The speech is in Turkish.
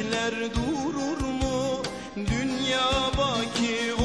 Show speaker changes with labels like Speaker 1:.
Speaker 1: melekler durur mu? Dünya baki